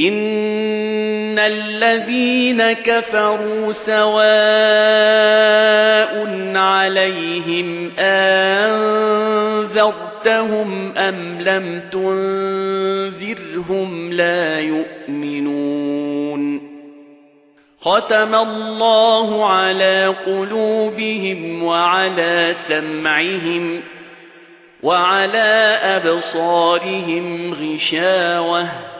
إِنَّ الَّذِينَ كَفَرُوا سَوَاءٌ عَلَيْهِمْ أَنذَرْتَهُمْ أَمْ لَمْ تُنذِرْهُمْ لَا يُؤْمِنُونَ خَتَمَ اللَّهُ عَلَى قُلُوبِهِمْ وَعَلَى سَمْعِهِمْ وَعَلَى أَبْصَارِهِمْ غِشَاوَةٌ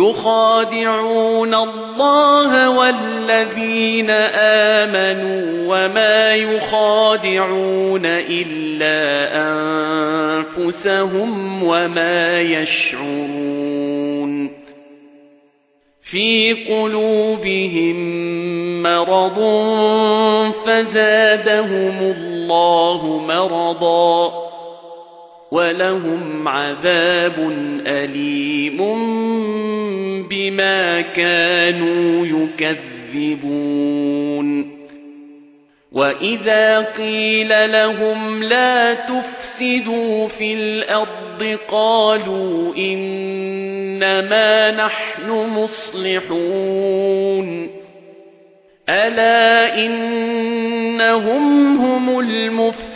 يُخَادِعُونَ اللَّهَ وَالَّذِينَ آمَنُوا وَمَا يُخَادِعُونَ إِلَّا أَنفُسَهُمْ وَمَا يَشْعُرُونَ فِي قُلُوبِهِم مَّرَضٌ فَزَادَهُمُ اللَّهُ مَرَضًا وَلَهُمْ عَذَابٌ أَلِيمٌ بِمَا كَانُوا يُكَذِّبُونَ. وَإِذَا قِيلَ لَهُمْ لَا تُفْسِدُوا فِي الْأَرْضِ قَالُوا إِنَّمَا نَحْنُ مُصْلِحُونَ. أَلَا إِنَّهُمْ هُمُ الْمُفْسِدُونَ.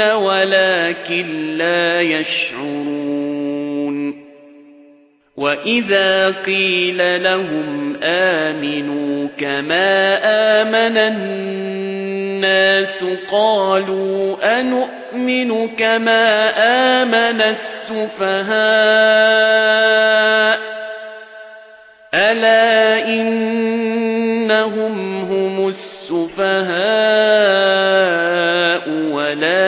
وَلَكِن لَّا يَشْعُرُونَ. وَإِذَا قِيلَ لَهُمْ آمِنُوا كَمَا آمَنَ النَّاسُ قَالُوا أَنُؤْمِنُ كَمَا آمَنَ السُّفَهَاءُ. أَلَا إِنَّهُمْ هُمُ السُّفَهَاءُ؟